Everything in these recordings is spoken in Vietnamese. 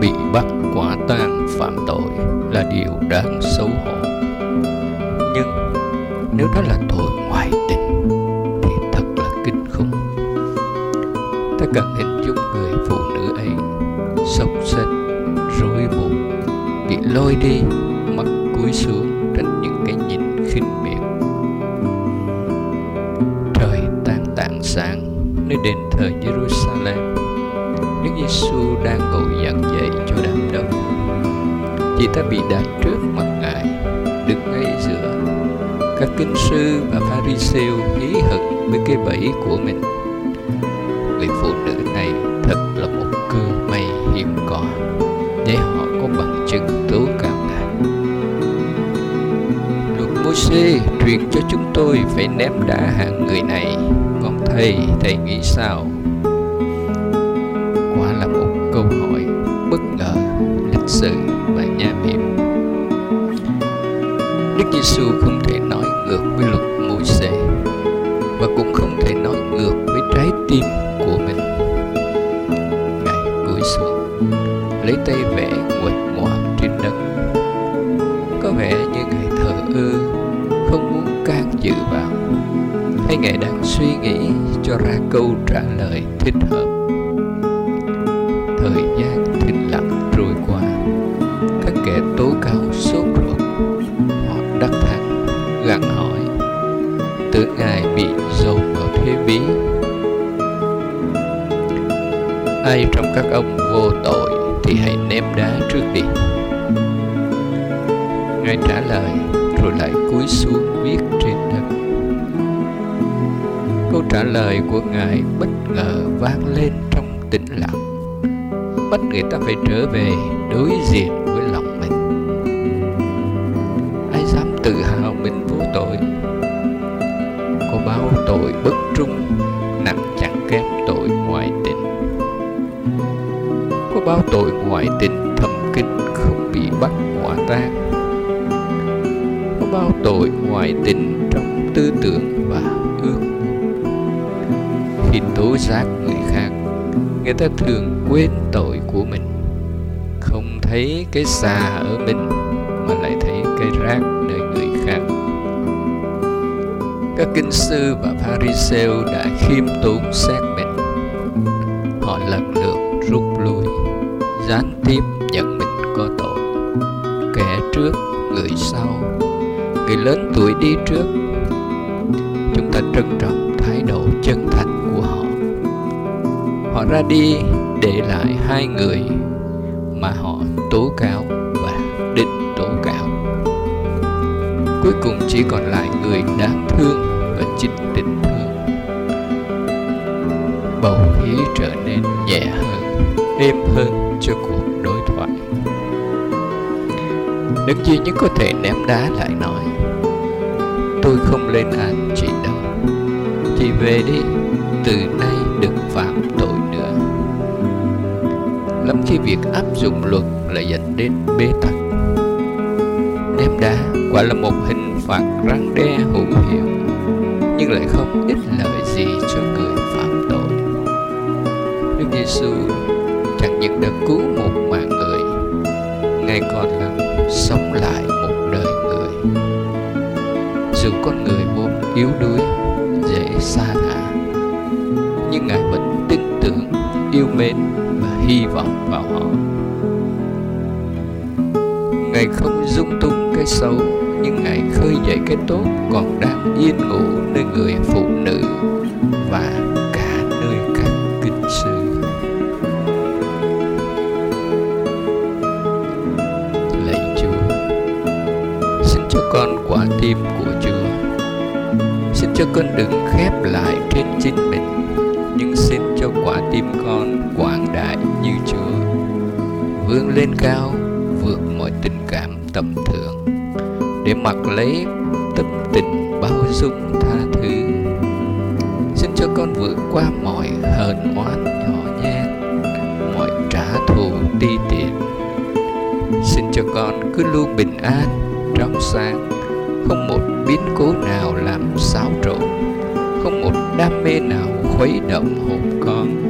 bị bắt quả tang phạm tội là điều đáng xấu hổ. Nhưng nếu đó là tội ngoại tình thì thật là kinh khủng. Ta cần hình dung người phụ nữ ấy sốc xếch rối bụng bị lôi đi mắt cúi xuống tránh những cái nhìn khinh nơi đền thờ Jerusalem. Đức Giêsu đang ngồi giảng dạy cho đám đông. Chị ta bị đặt trước mặt ngài, đứng ngay giữa. Các kinh sư và pha pharisêu hí hận với cái bẫy của mình. Người phụ nữ này thật là một cơ may hiếm có để họ có bằng chứng tố cáo ngài luật mô truyền cho chúng tôi phải ném đá hạng người này thầy thầy nghĩ sao? Quả là một câu hỏi bất ngờ, lịch sự và nham hiểm. Đức Giêsu không thể nói ngược với luật Môi-se và cũng hay Ngài đang suy nghĩ cho ra câu trả lời thích hợp. Thời gian thinh lặng trôi qua, các kẻ tố cáo sốt ruột, họ đắc thắng, gặng hỏi, tưởng Ngài bị dồn vào thế bí? Ai trong các ông vô tội thì hãy ném đá trước đi. Ngài trả lời rồi lại cúi xuống viết trên đất câu trả lời của ngài bất ngờ vang lên trong tĩnh lặng. Bắt người ta phải trở về đối diện với lòng mình. Ai dám tự hào mình vô tội? Có bao tội bất trung, nặng chẳng kém tội ngoại tình. Có bao tội ngoại tình thầm kín không bị bắt quả tang. Có bao tội ngoại tình trong tư tưởng và ước tố giác người khác. Người ta thường quên tội của mình. Không thấy cái xà ở mình, mà lại thấy cái rác nơi người khác. Các kinh sư và pharisêu đã khiêm tốn xét mình. Họ lần lượt rút lui, gián tiếp nhận mình có tội. Kẻ trước, người sau. Người lớn tuổi đi trước. Chúng ta trân trọng thái độ chân thành họ ra đi để lại hai người mà họ tố cáo và định tố cáo. Cuối cùng chỉ còn lại người đáng thương và chính tình thương. Bầu khí trở nên nhẹ hơn, êm hơn cho cuộc đối thoại. Đức duy nhất có thể ném đá lại nói, Tôi không lên án chị đâu Chị về đi, Từ nay đừng phạm khi việc áp dụng luật là dẫn đến bế tắc. Ném đá quả là một hình phạt răng đe hữu hiệu, Nhưng lại không ích lợi gì cho người phạm tội. Đức Giêsu chẳng những đã cứu một mạng người, Ngài còn là sống lại một đời người. Dù con người vốn yếu đuối, dễ xa ngã nhưng ngài vẫn tin tưởng, yêu mến hy vọng vào họ. Ngài không dung tung cái xấu, nhưng ngài khơi dậy cái tốt còn đang yên ngủ nơi người phụ nữ và cả nơi các kinh sư. Lạy chúa, xin cho con quả tim của chúa. Xin cho con đừng khép lại trên chính mình, nhưng xin cho quả tim con quảng vươn lên cao, vượt mọi tình cảm tầm thường. Để mặc lấy tâm tình bao dung tha thứ, xin cho con vượt qua mọi hờn oán nhỏ nhen mọi trả thù ti tiện. Xin cho con cứ luôn bình an, trong sáng, không một biến cố nào làm xáo trộn, không một đam mê nào khuấy động hồn con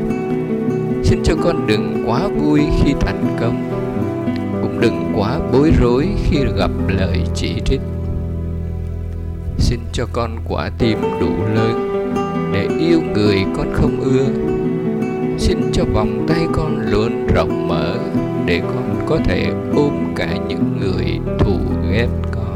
xin cho con đừng quá vui khi thành công, cũng đừng quá bối rối khi gặp lời chỉ trích. Xin cho con quả tim đủ lớn để yêu người con không ưa. Xin cho vòng tay con luôn rộng mở để con có thể ôm cả những người thù ghét con.